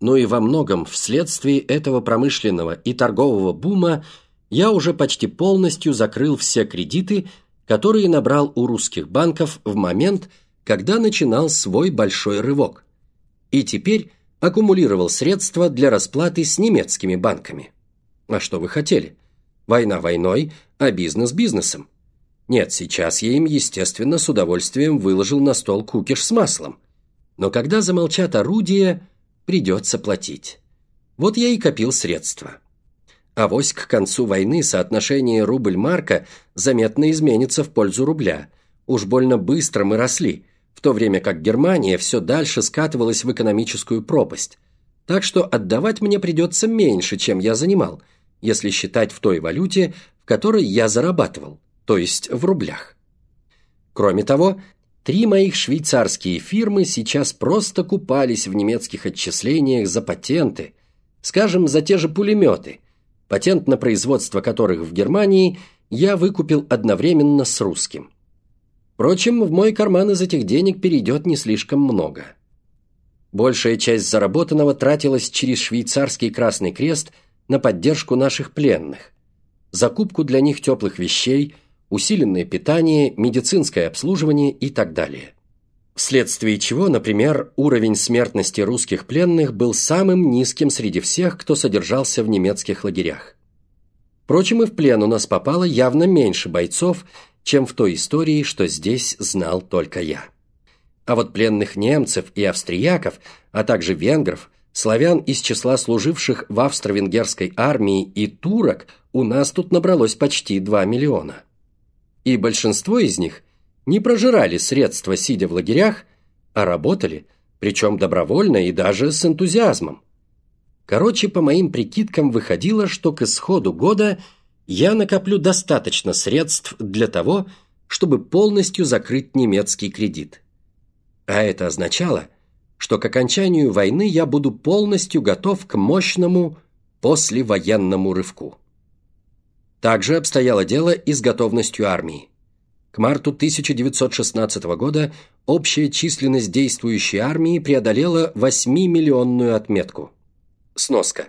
но и во многом вследствие этого промышленного и торгового бума я уже почти полностью закрыл все кредиты, которые набрал у русских банков в момент, когда начинал свой большой рывок. И теперь аккумулировал средства для расплаты с немецкими банками. А что вы хотели? Война войной, а бизнес бизнесом. Нет, сейчас я им, естественно, с удовольствием выложил на стол кукиш с маслом. Но когда замолчат орудия, придется платить. Вот я и копил средства. А вось к концу войны соотношение рубль-марка заметно изменится в пользу рубля. Уж больно быстро мы росли, в то время как Германия все дальше скатывалась в экономическую пропасть. Так что отдавать мне придется меньше, чем я занимал, если считать в той валюте, в которой я зарабатывал, то есть в рублях. Кроме того, Три моих швейцарские фирмы сейчас просто купались в немецких отчислениях за патенты, скажем, за те же пулеметы, патент на производство которых в Германии я выкупил одновременно с русским. Впрочем, в мой карман из этих денег перейдет не слишком много. Большая часть заработанного тратилась через швейцарский Красный Крест на поддержку наших пленных, закупку для них теплых вещей – усиленное питание, медицинское обслуживание и так далее. Вследствие чего, например, уровень смертности русских пленных был самым низким среди всех, кто содержался в немецких лагерях. Впрочем, и в плен у нас попало явно меньше бойцов, чем в той истории, что здесь знал только я. А вот пленных немцев и австрияков, а также венгров, славян из числа служивших в австро-венгерской армии и турок у нас тут набралось почти 2 миллиона и большинство из них не прожирали средства, сидя в лагерях, а работали, причем добровольно и даже с энтузиазмом. Короче, по моим прикидкам выходило, что к исходу года я накоплю достаточно средств для того, чтобы полностью закрыть немецкий кредит. А это означало, что к окончанию войны я буду полностью готов к мощному послевоенному рывку. Также обстояло дело и с готовностью армии. К марту 1916 года общая численность действующей армии преодолела 8-миллионную отметку. Сноска.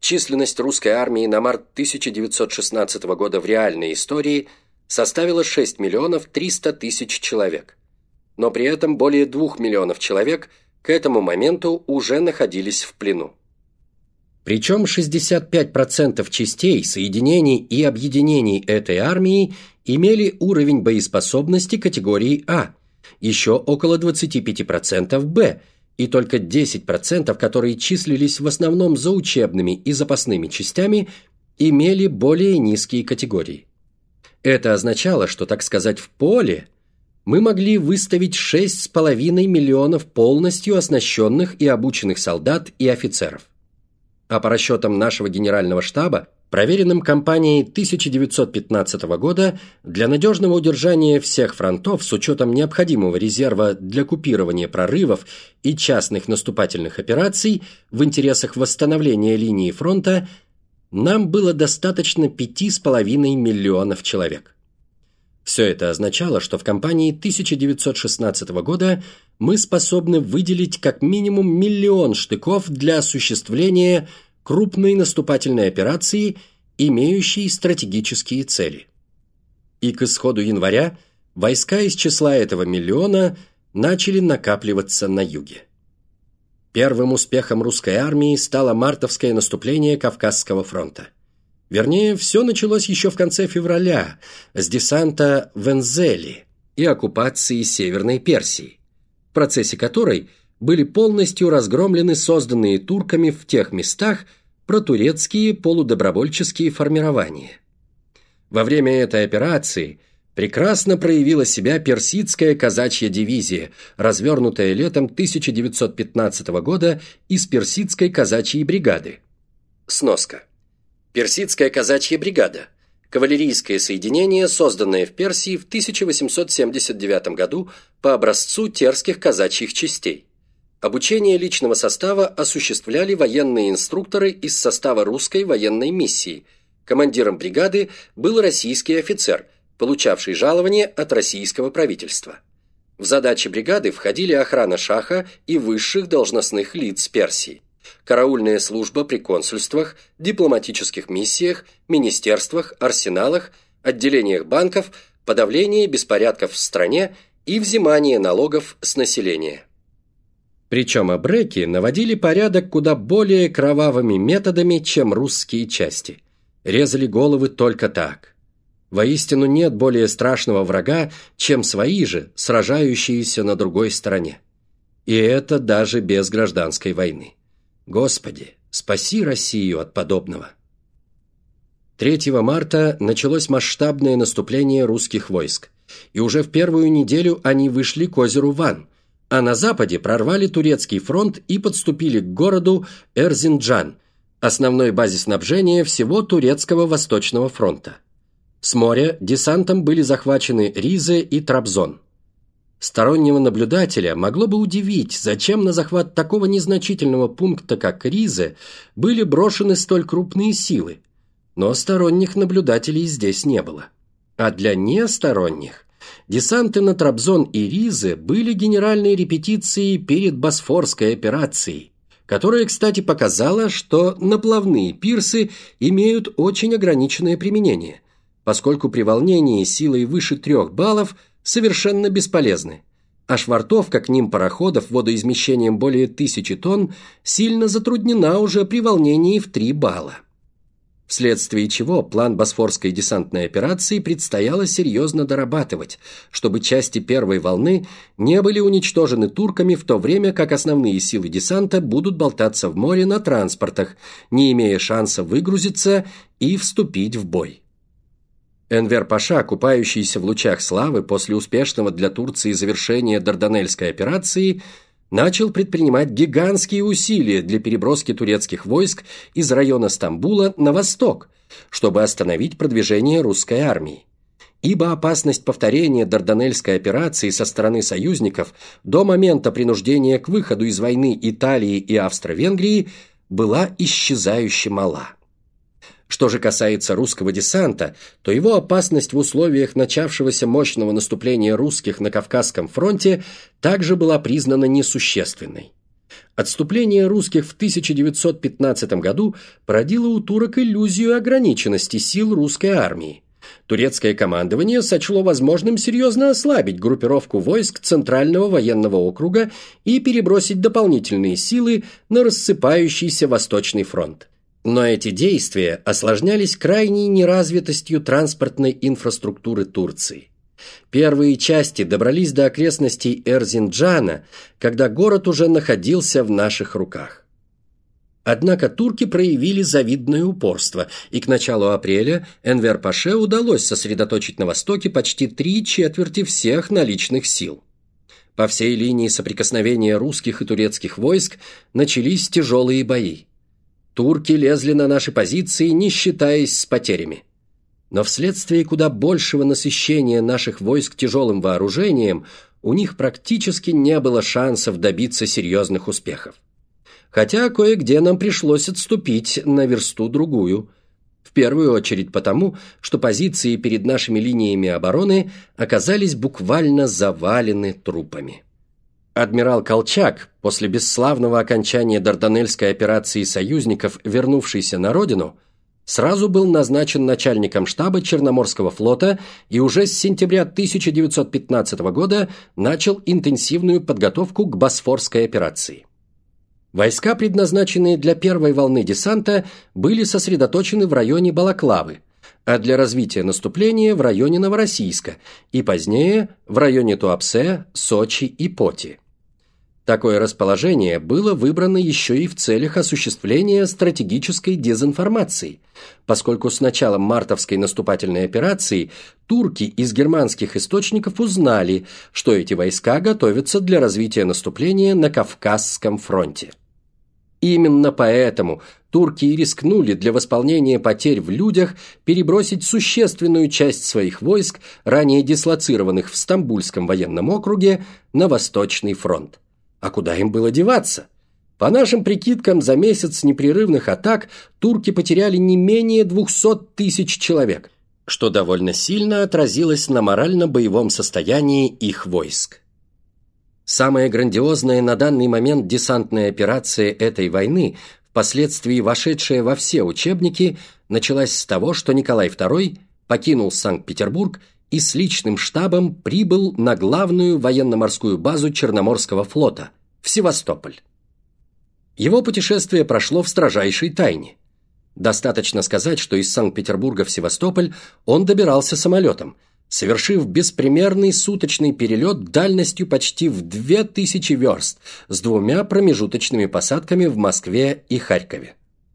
Численность русской армии на март 1916 года в реальной истории составила 6 миллионов 300 тысяч человек. Но при этом более 2 миллионов человек к этому моменту уже находились в плену. Причем 65% частей, соединений и объединений этой армии имели уровень боеспособности категории А, еще около 25% Б, и только 10%, которые числились в основном за учебными и запасными частями, имели более низкие категории. Это означало, что, так сказать, в поле мы могли выставить 6,5 миллионов полностью оснащенных и обученных солдат и офицеров а по расчетам нашего генерального штаба, проверенным кампанией 1915 года, для надежного удержания всех фронтов с учетом необходимого резерва для купирования прорывов и частных наступательных операций в интересах восстановления линии фронта нам было достаточно 5,5 миллионов человек. Все это означало, что в кампании 1916 года мы способны выделить как минимум миллион штыков для осуществления крупной наступательной операции, имеющей стратегические цели. И к исходу января войска из числа этого миллиона начали накапливаться на юге. Первым успехом русской армии стало мартовское наступление Кавказского фронта. Вернее, все началось еще в конце февраля с десанта в Энзели и оккупации Северной Персии, процессе которой были полностью разгромлены созданные турками в тех местах протурецкие полудобровольческие формирования. Во время этой операции прекрасно проявила себя персидская казачья дивизия, развернутая летом 1915 года из персидской казачьей бригады. Сноска. Персидская казачья бригада – кавалерийское соединение, созданное в Персии в 1879 году по образцу терских казачьих частей. Обучение личного состава осуществляли военные инструкторы из состава русской военной миссии. Командиром бригады был российский офицер, получавший жалование от российского правительства. В задачи бригады входили охрана шаха и высших должностных лиц Персии. Караульная служба при консульствах, дипломатических миссиях, министерствах, арсеналах, отделениях банков, подавление беспорядков в стране и взимание налогов с населения. Причем абреки наводили порядок куда более кровавыми методами, чем русские части. Резали головы только так. Воистину нет более страшного врага, чем свои же, сражающиеся на другой стороне. И это даже без гражданской войны. Господи, спаси Россию от подобного. 3 марта началось масштабное наступление русских войск, и уже в первую неделю они вышли к озеру Ван, а на западе прорвали турецкий фронт и подступили к городу Эрзинджан, основной базе снабжения всего турецкого восточного фронта. С моря десантом были захвачены Ризе и Трабзон. Стороннего наблюдателя могло бы удивить, зачем на захват такого незначительного пункта, как Ризе, были брошены столь крупные силы, но сторонних наблюдателей здесь не было. А для несторонних десанты на Трабзон и Ризе были генеральной репетицией перед Босфорской операцией, которая, кстати, показала, что наплавные пирсы имеют очень ограниченное применение, поскольку при волнении силой выше трех баллов совершенно бесполезны, а швартовка к ним пароходов водоизмещением более тысячи тонн сильно затруднена уже при волнении в 3 балла. Вследствие чего план Босфорской десантной операции предстояло серьезно дорабатывать, чтобы части первой волны не были уничтожены турками в то время, как основные силы десанта будут болтаться в море на транспортах, не имея шанса выгрузиться и вступить в бой. Энвер Паша, купающийся в лучах славы после успешного для Турции завершения Дарданельской операции, начал предпринимать гигантские усилия для переброски турецких войск из района Стамбула на восток, чтобы остановить продвижение русской армии. Ибо опасность повторения Дарданельской операции со стороны союзников до момента принуждения к выходу из войны Италии и Австро-Венгрии была исчезающе мала. Что же касается русского десанта, то его опасность в условиях начавшегося мощного наступления русских на Кавказском фронте также была признана несущественной. Отступление русских в 1915 году породило у турок иллюзию ограниченности сил русской армии. Турецкое командование сочло возможным серьезно ослабить группировку войск Центрального военного округа и перебросить дополнительные силы на рассыпающийся Восточный фронт. Но эти действия осложнялись крайней неразвитостью транспортной инфраструктуры Турции. Первые части добрались до окрестностей Эрзинджана, когда город уже находился в наших руках. Однако турки проявили завидное упорство, и к началу апреля Энвер-Паше удалось сосредоточить на востоке почти три четверти всех наличных сил. По всей линии соприкосновения русских и турецких войск начались тяжелые бои. Турки лезли на наши позиции, не считаясь с потерями. Но вследствие куда большего насыщения наших войск тяжелым вооружением, у них практически не было шансов добиться серьезных успехов. Хотя кое-где нам пришлось отступить на версту другую. В первую очередь потому, что позиции перед нашими линиями обороны оказались буквально завалены трупами. Адмирал Колчак, после бесславного окончания Дарданельской операции союзников, вернувшийся на родину, сразу был назначен начальником штаба Черноморского флота и уже с сентября 1915 года начал интенсивную подготовку к Босфорской операции. Войска, предназначенные для первой волны десанта, были сосредоточены в районе Балаклавы, а для развития наступления в районе Новороссийска и позднее в районе Туапсе, Сочи и Поти. Такое расположение было выбрано еще и в целях осуществления стратегической дезинформации, поскольку с началом мартовской наступательной операции турки из германских источников узнали, что эти войска готовятся для развития наступления на Кавказском фронте. Именно поэтому турки и рискнули для восполнения потерь в людях перебросить существенную часть своих войск, ранее дислоцированных в Стамбульском военном округе, на Восточный фронт. А куда им было деваться? По нашим прикидкам, за месяц непрерывных атак турки потеряли не менее 200 тысяч человек, что довольно сильно отразилось на морально-боевом состоянии их войск. Самая грандиозная на данный момент десантная операция этой войны, впоследствии вошедшая во все учебники, началась с того, что Николай II покинул Санкт-Петербург и с личным штабом прибыл на главную военно-морскую базу Черноморского флота в Севастополь. Его путешествие прошло в строжайшей тайне. Достаточно сказать, что из Санкт-Петербурга в Севастополь он добирался самолетом, совершив беспримерный суточный перелет дальностью почти в 2000 верст с двумя промежуточными посадками в Москве и Харькове.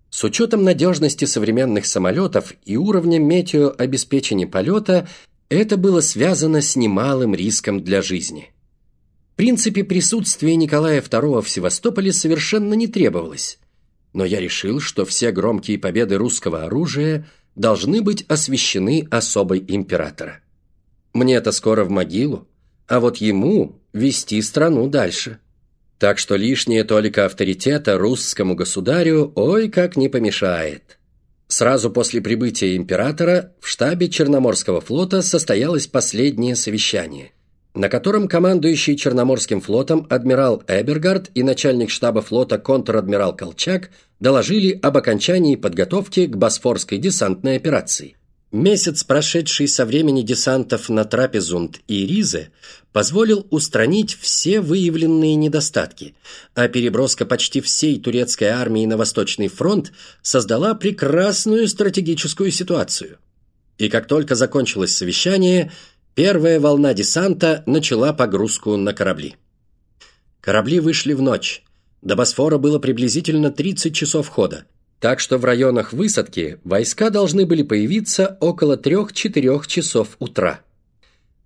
С учетом надежности современных самолетов и уровня метеообеспечения полета, это было связано с немалым риском для жизни. В принципе, присутствие Николая II в Севастополе совершенно не требовалось, но я решил, что все громкие победы русского оружия должны быть освящены особой императора. Мне-то скоро в могилу, а вот ему вести страну дальше. Так что лишнее толика авторитета русскому государю ой как не помешает. Сразу после прибытия императора в штабе Черноморского флота состоялось последнее совещание, на котором командующий Черноморским флотом адмирал Эбергард и начальник штаба флота контр-адмирал Колчак доложили об окончании подготовки к Босфорской десантной операции. Месяц, прошедший со времени десантов на Трапезунд и Ризе, позволил устранить все выявленные недостатки, а переброска почти всей турецкой армии на Восточный фронт создала прекрасную стратегическую ситуацию. И как только закончилось совещание, первая волна десанта начала погрузку на корабли. Корабли вышли в ночь. До Босфора было приблизительно 30 часов хода – так что в районах высадки войска должны были появиться около 3-4 часов утра.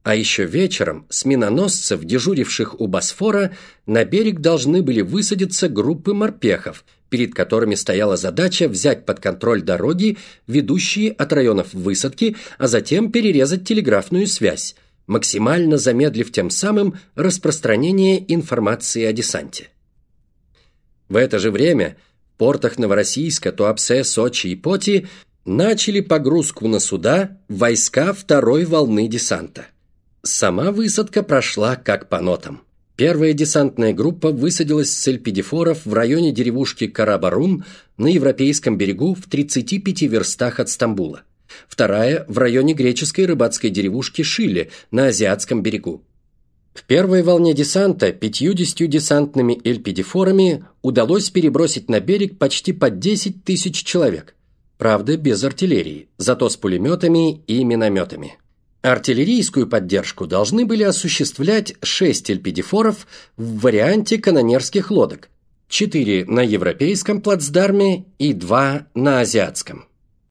А еще вечером с миноносцев, дежуривших у Босфора, на берег должны были высадиться группы морпехов, перед которыми стояла задача взять под контроль дороги, ведущие от районов высадки, а затем перерезать телеграфную связь, максимально замедлив тем самым распространение информации о десанте. В это же время – портах Новороссийска, Туапсе, Сочи и Поти начали погрузку на суда войска второй волны десанта. Сама высадка прошла как по нотам. Первая десантная группа высадилась с Эльпидифоров в районе деревушки Карабарун на европейском берегу в 35 верстах от Стамбула. Вторая – в районе греческой рыбацкой деревушки Шиле на азиатском берегу. В первой волне десанта пятьюдесятью десантными эльпидифорами удалось перебросить на берег почти по 10 тысяч человек. Правда, без артиллерии, зато с пулеметами и минометами. Артиллерийскую поддержку должны были осуществлять 6 эльпидифоров в варианте канонерских лодок, 4 на европейском плацдарме и 2 на азиатском.